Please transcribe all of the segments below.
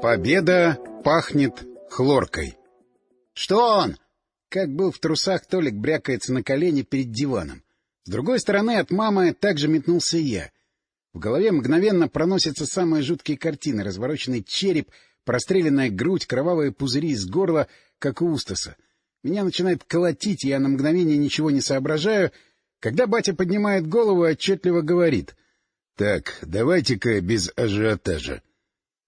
Победа пахнет хлоркой. «Что он?» Как был в трусах, Толик брякается на колени перед диваном. С другой стороны от мамы также метнулся я. В голове мгновенно проносятся самые жуткие картины. Развороченный череп, простреленная грудь, кровавые пузыри из горла, как у Устаса. Меня начинает колотить, я на мгновение ничего не соображаю, когда батя поднимает голову и отчетливо говорит. — Так, давайте-ка без ажиотажа.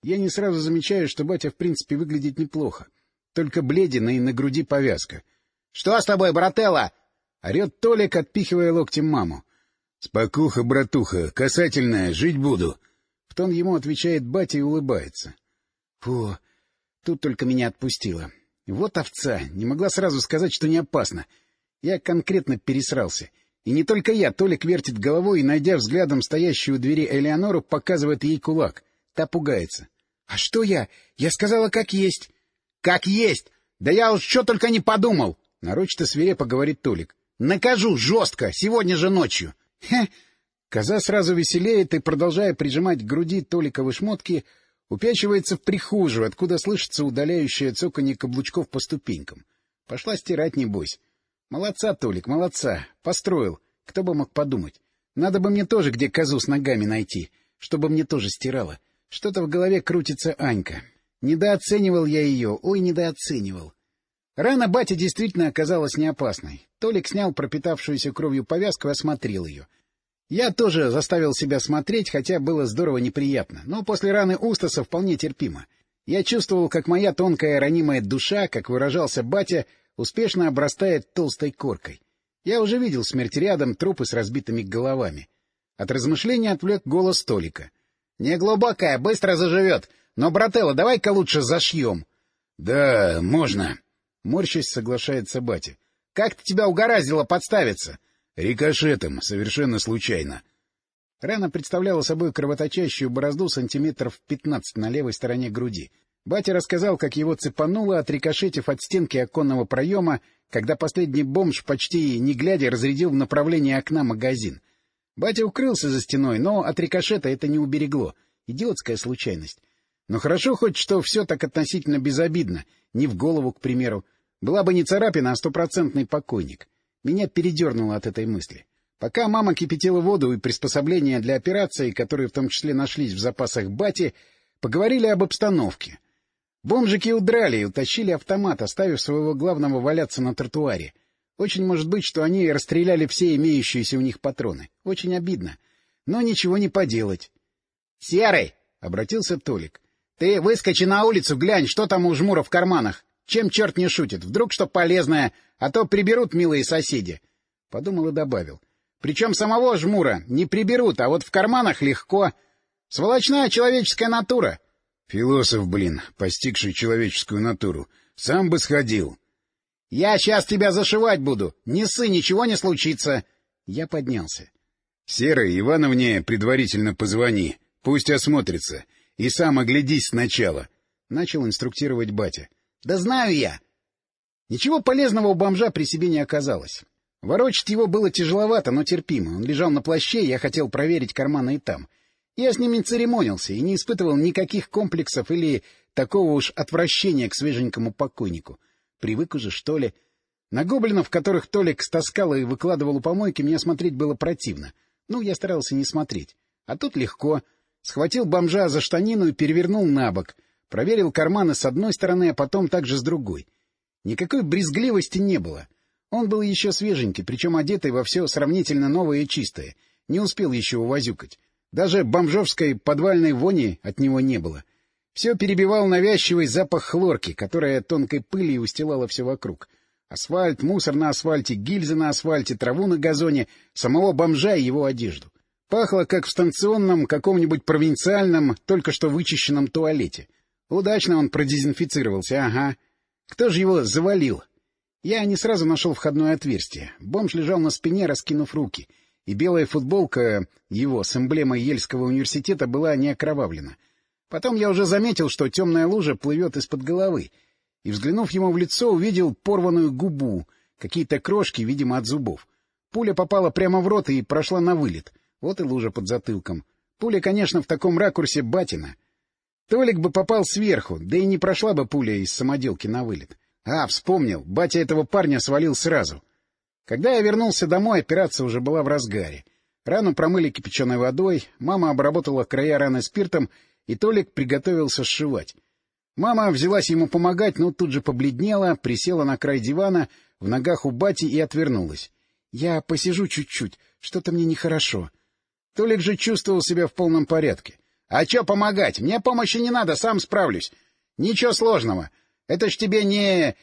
Я не сразу замечаю, что батя в принципе выглядит неплохо. Только бледен и на груди повязка. — Что с тобой, брателла? — орет Толик, отпихивая локтем маму. — Спокуха, братуха, касательная, жить буду. В тон ему отвечает батя и улыбается. Фу, тут только меня отпустило. Вот овца, не могла сразу сказать, что не опасно. Я конкретно пересрался. И не только я, Толик вертит головой и, найдя взглядом стоящую у двери Элеонору, показывает ей кулак. Та пугается. — А что я? Я сказала, как есть. — Как есть! Да я уж что только не подумал! — нарочито свирепо говорит Толик. — Накажу жестко, сегодня же ночью. — Хе! Коза сразу веселеет и, продолжая прижимать к груди Толиковы шмотки, упячивается в прихожую, откуда слышится удаляющее цоканье каблучков по ступенькам. Пошла стирать, небось. Молодца, Толик, молодца. Построил. Кто бы мог подумать. Надо бы мне тоже где козу с ногами найти, чтобы мне тоже стирала. Что-то в голове крутится Анька. Недооценивал я ее, ой, недооценивал. Рана батя действительно оказалась не опасной. Толик снял пропитавшуюся кровью повязку и осмотрел ее. Я тоже заставил себя смотреть, хотя было здорово неприятно, но после раны Устаса вполне терпимо. Я чувствовал, как моя тонкая ранимая душа, как выражался батя, успешно обрастает толстой коркой. Я уже видел смерть рядом, трупы с разбитыми головами. От размышления отвлек голос Толика. — Не глубокая, быстро заживет. Но, брателло, давай-ка лучше зашьем. — Да, можно. Морщись соглашается батя. — Как-то тебя угораздило подставиться? — Рикошетом, совершенно случайно. Рана представляла собой кровоточащую борозду сантиметров пятнадцать на левой стороне груди. Батя рассказал, как его цепануло, отрикошетив от стенки оконного проема, когда последний бомж, почти не глядя, разрядил в направлении окна магазин. Батя укрылся за стеной, но от рикошета это не уберегло. Идиотская случайность. Но хорошо хоть, что все так относительно безобидно, не в голову, к примеру. Была бы не царапина, а стопроцентный покойник. Меня передернуло от этой мысли. Пока мама кипятила воду и приспособления для операции, которые в том числе нашлись в запасах бати, поговорили об обстановке — Бомжики удрали и утащили автомат, оставив своего главного валяться на тротуаре. Очень может быть, что они расстреляли все имеющиеся у них патроны. Очень обидно. Но ничего не поделать. — Серый! — обратился Толик. — Ты выскочи на улицу, глянь, что там у жмура в карманах. Чем черт не шутит? Вдруг что полезное, а то приберут милые соседи. Подумал и добавил. Причем самого жмура не приберут, а вот в карманах легко. Сволочная человеческая натура. — Философ, блин, постигший человеческую натуру. Сам бы сходил. — Я сейчас тебя зашивать буду. Не ссы, ничего не случится. Я поднялся. — Серой Ивановне предварительно позвони. Пусть осмотрится. И сам оглядись сначала. Начал инструктировать батя. — Да знаю я. Ничего полезного у бомжа при себе не оказалось. Ворочать его было тяжеловато, но терпимо. Он лежал на плаще, я хотел проверить карманы и там — я с ним не церемонился и не испытывал никаких комплексов или такого уж отвращения к свеженькому покойнику. Привык уже, что ли. На гоблинов, которых Толик стаскал и выкладывал у помойки, мне смотреть было противно. Ну, я старался не смотреть. А тут легко. Схватил бомжа за штанину и перевернул на бок. Проверил карманы с одной стороны, а потом также с другой. Никакой брезгливости не было. Он был еще свеженький, причем одетый во все сравнительно новое и чистое. Не успел еще увозюкать. Даже бомжовской подвальной вони от него не было. Все перебивал навязчивый запах хлорки, которая тонкой пылью устилала все вокруг. Асфальт, мусор на асфальте, гильзы на асфальте, траву на газоне, самого бомжа и его одежду. Пахло, как в станционном каком-нибудь провинциальном, только что вычищенном туалете. Удачно он продезинфицировался, ага. Кто же его завалил? Я не сразу нашел входное отверстие. Бомж лежал на спине, раскинув руки — и белая футболка его с эмблемой Ельского университета была не окровавлена. Потом я уже заметил, что темная лужа плывет из-под головы, и, взглянув ему в лицо, увидел порванную губу, какие-то крошки, видимо, от зубов. Пуля попала прямо в рот и прошла на вылет. Вот и лужа под затылком. Пуля, конечно, в таком ракурсе батина. Толик бы попал сверху, да и не прошла бы пуля из самоделки на вылет. А, вспомнил, батя этого парня свалил сразу. Когда я вернулся домой, операция уже была в разгаре. Рану промыли кипяченой водой, мама обработала края раны спиртом, и Толик приготовился сшивать. Мама взялась ему помогать, но тут же побледнела, присела на край дивана, в ногах у бати и отвернулась. — Я посижу чуть-чуть, что-то мне нехорошо. Толик же чувствовал себя в полном порядке. — А чё помогать? Мне помощи не надо, сам справлюсь. Ничего сложного. Это ж тебе не...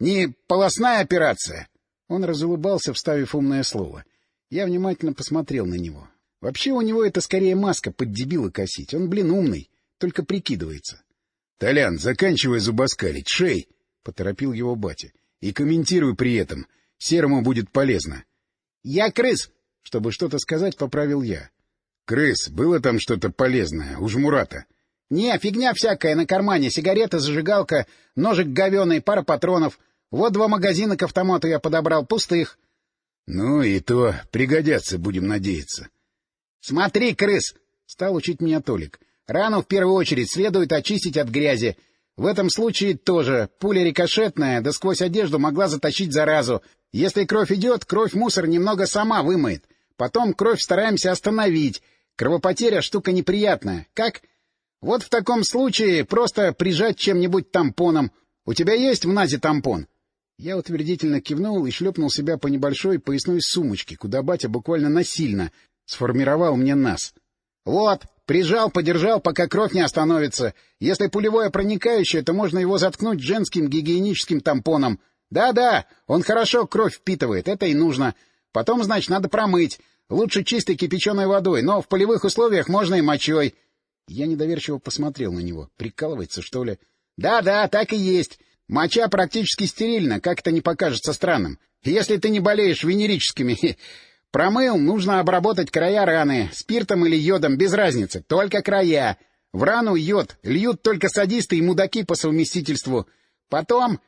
не полостная операция. Он разулыбался, вставив умное слово. Я внимательно посмотрел на него. Вообще у него это скорее маска под дебила косить. Он, блин, умный, только прикидывается. — Толян, заканчивай зубоскалить, шей! — поторопил его батя. — И комментируй при этом. Серому будет полезно. — Я крыс! — чтобы что-то сказать, поправил я. — Крыс, было там что-то полезное, у жмурата? — Не, фигня всякая на кармане, сигарета, зажигалка, ножик говеный, пара патронов. Вот два магазина к автомату я подобрал, пустых. — Ну и то пригодятся, будем надеяться. — Смотри, крыс! — стал учить меня Толик. — Рану в первую очередь следует очистить от грязи. В этом случае тоже. Пуля рикошетная, да сквозь одежду могла затащить заразу. Если кровь идет, кровь мусор немного сама вымоет. Потом кровь стараемся остановить. Кровопотеря — штука неприятная. Как? Вот в таком случае просто прижать чем-нибудь тампоном. У тебя есть в НАЗе тампон? Я утвердительно кивнул и шлепнул себя по небольшой поясной сумочке, куда батя буквально насильно сформировал мне нас. Вот, прижал, подержал, пока кровь не остановится. Если пулевое проникающее, то можно его заткнуть женским гигиеническим тампоном. Да-да, он хорошо кровь впитывает, это и нужно. Потом, значит, надо промыть. Лучше чистой кипяченой водой, но в полевых условиях можно и мочой. Я недоверчиво посмотрел на него. Прикалывается, что ли? Да-да, так и есть. Моча практически стерильна, как это не покажется странным. Если ты не болеешь венерическими... Промыл, нужно обработать края раны. Спиртом или йодом, без разницы. Только края. В рану йод льют только садисты и мудаки по совместительству. Потом,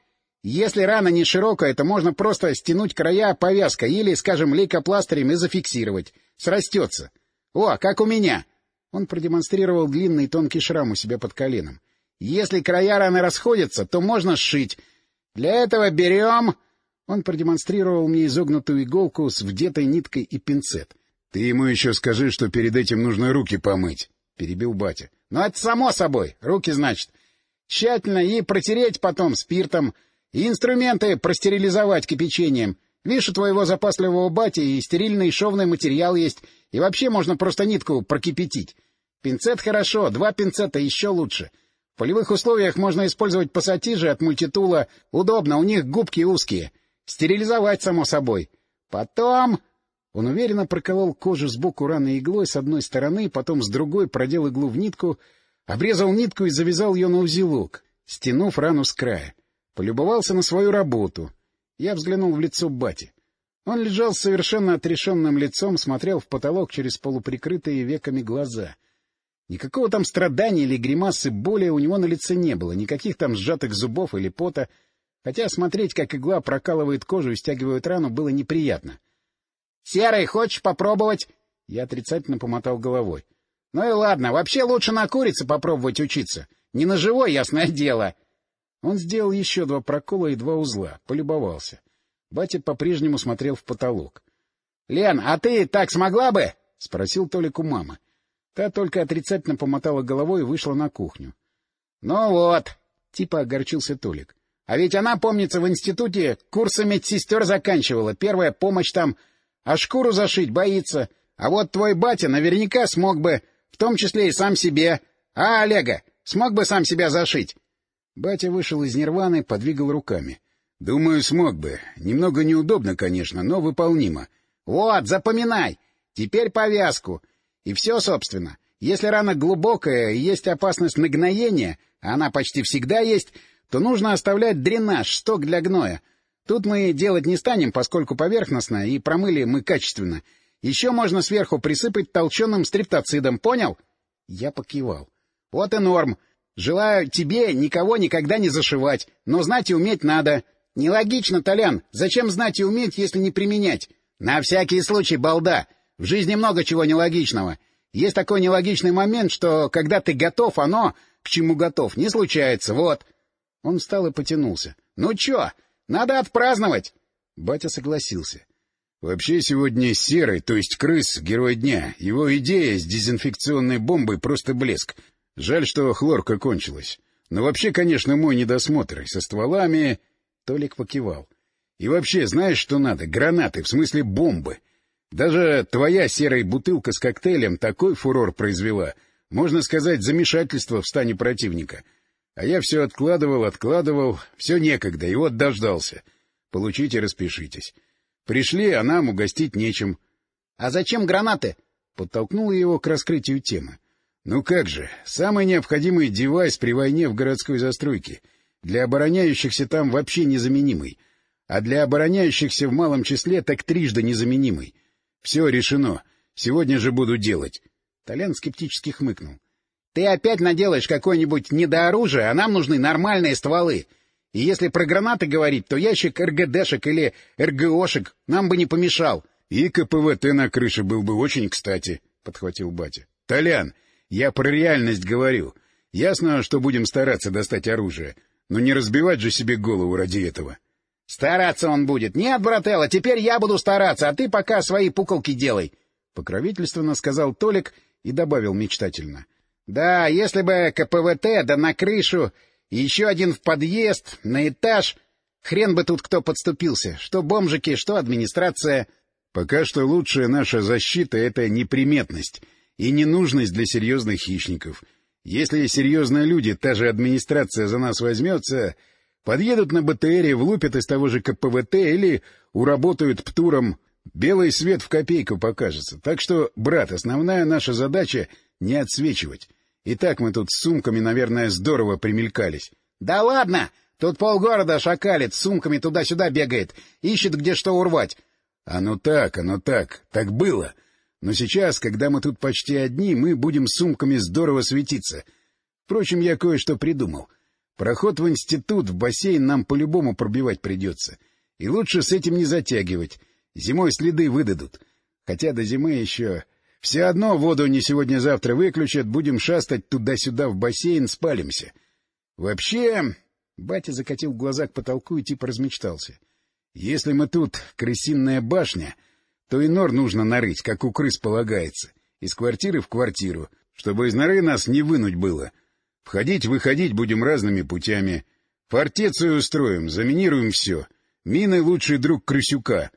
если рана не широкая, то можно просто стянуть края повязкой или, скажем, лейкопластырем и зафиксировать. Срастется. О, как у меня. Он продемонстрировал длинный тонкий шрам у себя под коленом. Если края раны расходятся, то можно сшить. Для этого берем... Он продемонстрировал мне изогнутую иголку с вдетой ниткой и пинцет. — Ты ему еще скажи, что перед этим нужно руки помыть, — перебил батя. — Ну, это само собой. Руки, значит. Тщательно и протереть потом спиртом, и инструменты простерилизовать кипячением. Видишь, у твоего запасливого бати и стерильный шовный материал есть, и вообще можно просто нитку прокипятить. Пинцет хорошо, два пинцета еще лучше — в полевых условиях можно использовать пассатижи от мультитула. Удобно, у них губки узкие. Стерилизовать, само собой. Потом... Он уверенно проколол кожу сбоку раны иглой с одной стороны, потом с другой продел иглу в нитку, обрезал нитку и завязал ее на узелок, стянув рану с края. Полюбовался на свою работу. Я взглянул в лицо бати. Он лежал с совершенно отрешенным лицом, смотрел в потолок через полуприкрытые веками глаза — Никакого там страдания или гримасы боли у него на лице не было, никаких там сжатых зубов или пота, хотя смотреть, как игла прокалывает кожу и стягивает рану, было неприятно. — Серый, хочешь попробовать? Я отрицательно помотал головой. — Ну и ладно, вообще лучше на курице попробовать учиться. Не на живой, ясное дело. Он сделал еще два прокола и два узла, полюбовался. Батя по-прежнему смотрел в потолок. — Лен, а ты так смогла бы? — спросил Толик у мамы. Та только отрицательно помотала головой и вышла на кухню. — Ну вот, — типа огорчился Толик. — А ведь она, помнится, в институте курсы медсестер заканчивала, первая помощь там, а шкуру зашить боится. А вот твой батя наверняка смог бы, в том числе и сам себе. А, Олега, смог бы сам себя зашить? Батя вышел из нирваны, подвигал руками. — Думаю, смог бы. Немного неудобно, конечно, но выполнимо. — Вот, запоминай. Теперь повязку. — и все, собственно. Если рана глубокая есть опасность нагноения, а она почти всегда есть, то нужно оставлять дренаж, сток для гноя. Тут мы делать не станем, поскольку поверхностно, и промыли мы качественно. Еще можно сверху присыпать толченым стриптоцидом, понял? Я покивал. Вот и норм. Желаю тебе никого никогда не зашивать, но знать и уметь надо. Нелогично, Толян. Зачем знать и уметь, если не применять? На всякий случай, балда. В жизни много чего нелогичного. Есть такой нелогичный момент, что когда ты готов, оно, к чему готов, не случается, вот. Он встал и потянулся. — Ну чё, надо отпраздновать! Батя согласился. — Вообще сегодня Серый, то есть крыс, герой дня. Его идея с дезинфекционной бомбой просто блеск. Жаль, что хлорка кончилась. Но вообще, конечно, мой недосмотр. Со стволами... Толик покивал. И вообще, знаешь, что надо? Гранаты, в смысле бомбы. Даже твоя серая бутылка с коктейлем такой фурор произвела. Можно сказать, замешательство в стане противника. А я все откладывал, откладывал, все некогда, и вот дождался. Получите, распишитесь. Пришли, а нам угостить нечем. — А зачем гранаты? — подтолкнул его к раскрытию темы. — Ну как же, самый необходимый девайс при войне в городской застройке. Для обороняющихся там вообще незаменимый. А для обороняющихся в малом числе так трижды незаменимый. Все решено. Сегодня же буду делать. Толян скептически хмыкнул. — Ты опять наделаешь какое-нибудь недооружие, а нам нужны нормальные стволы. И если про гранаты говорить, то ящик РГДшек или РГОшек нам бы не помешал. — И КПВТ на крыше был бы очень кстати, — подхватил батя. — Толян, я про реальность говорю. Ясно, что будем стараться достать оружие, но не разбивать же себе голову ради этого. —— Стараться он будет. Нет, брателло, теперь я буду стараться, а ты пока свои пуколки делай. Покровительственно сказал Толик и добавил мечтательно. — Да, если бы КПВТ, да на крышу, еще один в подъезд, на этаж... Хрен бы тут кто подступился. Что бомжики, что администрация. Пока что лучшая наша защита — это неприметность и ненужность для серьезных хищников. Если серьезные люди, та же администрация за нас возьмется, Подъедут на БТРе, влупят из того же КПВТ или уработают ПТУРом. Белый свет в копейку покажется. Так что, брат, основная наша задача — не отсвечивать. И так мы тут с сумками, наверное, здорово примелькались. — Да ладно! Тут полгорода шакалит, с сумками туда-сюда бегает, ищет, где что урвать. — Оно так, оно так. Так было. Но сейчас, когда мы тут почти одни, мы будем сумками здорово светиться. Впрочем, я кое-что придумал. Проход в институт, в бассейн нам по-любому пробивать придется. И лучше с этим не затягивать. Зимой следы выдадут. Хотя до зимы еще... Все одно воду не сегодня-завтра выключат, будем шастать туда-сюда в бассейн, спалимся. Вообще... Батя закатил глаза к потолку и типа размечтался. Если мы тут крысиная башня, то и нор нужно нарыть, как у крыс полагается, из квартиры в квартиру, чтобы из норы нас не вынуть было. — Входить-выходить будем разными путями. Фортецию устроим, заминируем все. Мины — лучший друг Крысюка.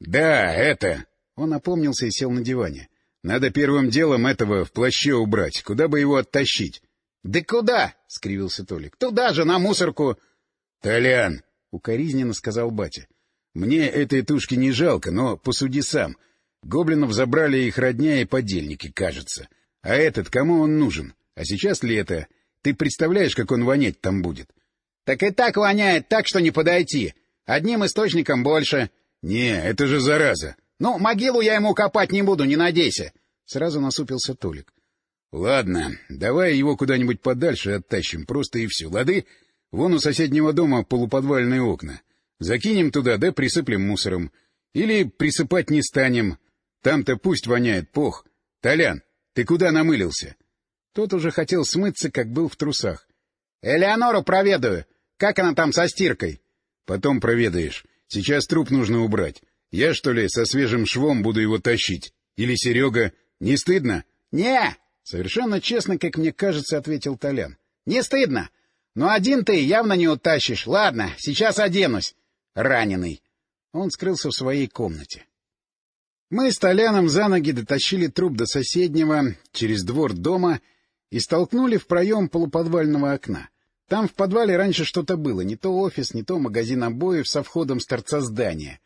Да, это... Он опомнился и сел на диване. Надо первым делом этого в плаще убрать. Куда бы его оттащить? — Да куда? — скривился Толик. — Туда же, на мусорку. — Толян! — укоризненно сказал батя. — Мне этой тушки не жалко, но посуди сам. Гоблинов забрали их родня и подельники, кажется. А этот, кому он нужен? А сейчас лето. Ты представляешь, как он вонять там будет? — Так и так воняет, так что не подойти. Одним источником больше. — Не, это же зараза. — Ну, могилу я ему копать не буду, не надейся. Сразу насупился Толик. — Ладно, давай его куда-нибудь подальше оттащим, просто и все, лады? Вон у соседнего дома полуподвальные окна. Закинем туда, да присыплем мусором. Или присыпать не станем. Там-то пусть воняет пох. Толян, ты куда намылился? — тот уже хотел смыться, как был в трусах. — Элеонору проведаю. Как она там со стиркой? — Потом проведаешь. Сейчас труп нужно убрать. Я, что ли, со свежим швом буду его тащить? Или Серега? Не стыдно? — Не! — совершенно честно, как мне кажется, ответил Толян. — Не стыдно. Но один ты явно не утащишь. Ладно, сейчас оденусь. Раненый. Он скрылся в своей комнате. Мы с Толяном за ноги дотащили труп до соседнего, через двор дома — и столкнули в проем полуподвального окна. Там в подвале раньше что-то было, не то офис, не то магазин обоев со входом с торца здания.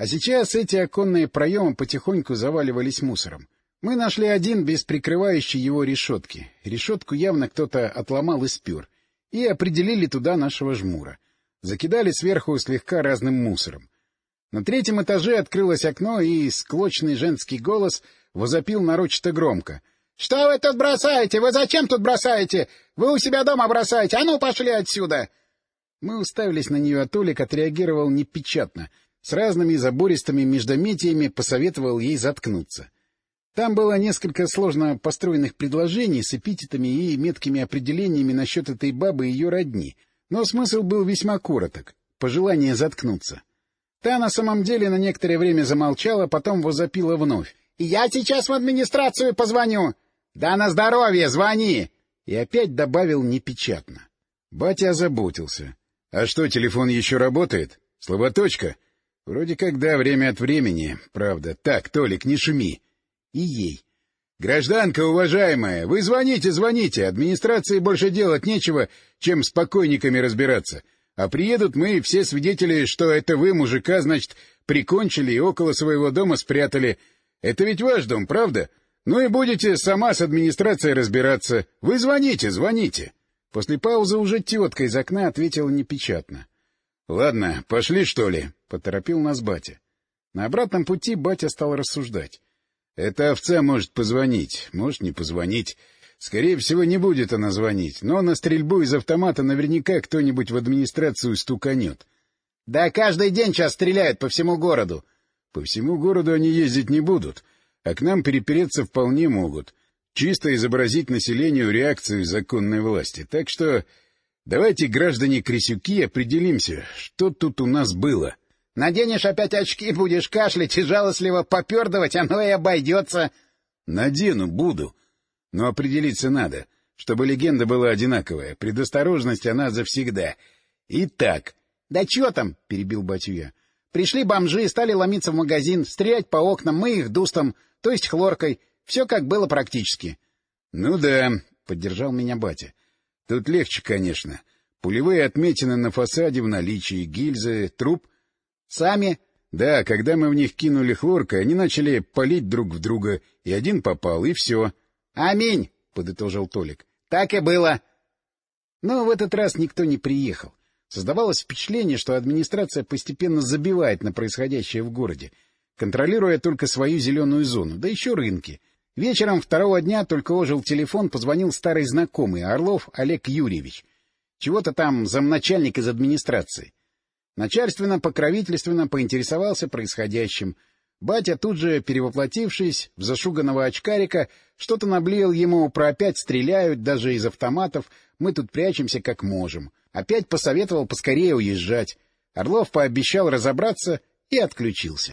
А сейчас эти оконные проемы потихоньку заваливались мусором. Мы нашли один без прикрывающей его решетки. Решетку явно кто-то отломал и спер. И определили туда нашего жмура. Закидали сверху слегка разным мусором. На третьем этаже открылось окно, и склочный женский голос возопил нарочито громко. «Что вы тут бросаете? Вы зачем тут бросаете? Вы у себя дома бросаете! А ну, пошли отсюда!» Мы уставились на нее, а Толик отреагировал непечатно. С разными забористыми междометиями посоветовал ей заткнуться. Там было несколько сложно построенных предложений с эпитетами и меткими определениями насчет этой бабы и ее родни, но смысл был весьма короток — пожелание заткнуться. Та на самом деле на некоторое время замолчала, потом возопила вновь. — Я сейчас в администрацию позвоню! — Да на здоровье, звони! И опять добавил непечатно. Батя озаботился. — А что, телефон еще работает? Словоточка? Вроде как да, время от времени, правда. Так, Толик, не шуми. И ей. — Гражданка уважаемая, вы звоните, звоните. Администрации больше делать нечего, чем с покойниками разбираться. А приедут мы, все свидетели, что это вы, мужика, значит, прикончили и около своего дома спрятали. Это ведь ваш дом, правда? Ну и будете сама с администрацией разбираться. Вы звоните, звоните. После паузы уже тетка из окна ответила непечатно. — Ладно, пошли, что ли? — поторопил нас батя. На обратном пути батя стал рассуждать. — Эта овца может позвонить, может не позвонить. Скорее всего, не будет она звонить, но на стрельбу из автомата наверняка кто-нибудь в администрацию стуканет. — Да каждый день сейчас стреляют по всему городу. — По всему городу они ездить не будут, а к нам перепереться вполне могут. Чисто изобразить населению реакцию законной власти. Так что давайте, граждане Крисюки, определимся, что тут у нас было. — Наденешь опять очки, будешь кашлять и жалостливо попердывать, оно и обойдется. — Надену, буду. Но определиться надо, чтобы легенда была одинаковая. Предосторожность она завсегда. Итак... — Да чё там? — перебил батю Пришли бомжи, стали ломиться в магазин, стрелять по окнам, мы их дустом, то есть хлоркой. Все как было практически. — Ну да, — поддержал меня батя. — Тут легче, конечно. Пулевые отметины на фасаде в наличии, гильзы, труп. — Сами? — Да, когда мы в них кинули хлоркой, они начали палить друг в друга, и один попал, и все. — Аминь, — подытожил Толик. — Так и было. Но в этот раз никто не приехал. Создавалось впечатление, что администрация постепенно забивает на происходящее в городе, контролируя только свою зеленую зону, да еще рынки. Вечером второго дня только ожил телефон, позвонил старый знакомый, Орлов Олег Юрьевич. Чего-то там замначальник из администрации. Начальственно-покровительственно поинтересовался происходящим. Батя, тут же перевоплотившись в зашуганного очкарика, что-то наблеял ему про опять стреляют, даже из автоматов, мы тут прячемся как можем. Опять посоветовал поскорее уезжать. Орлов пообещал разобраться и отключился.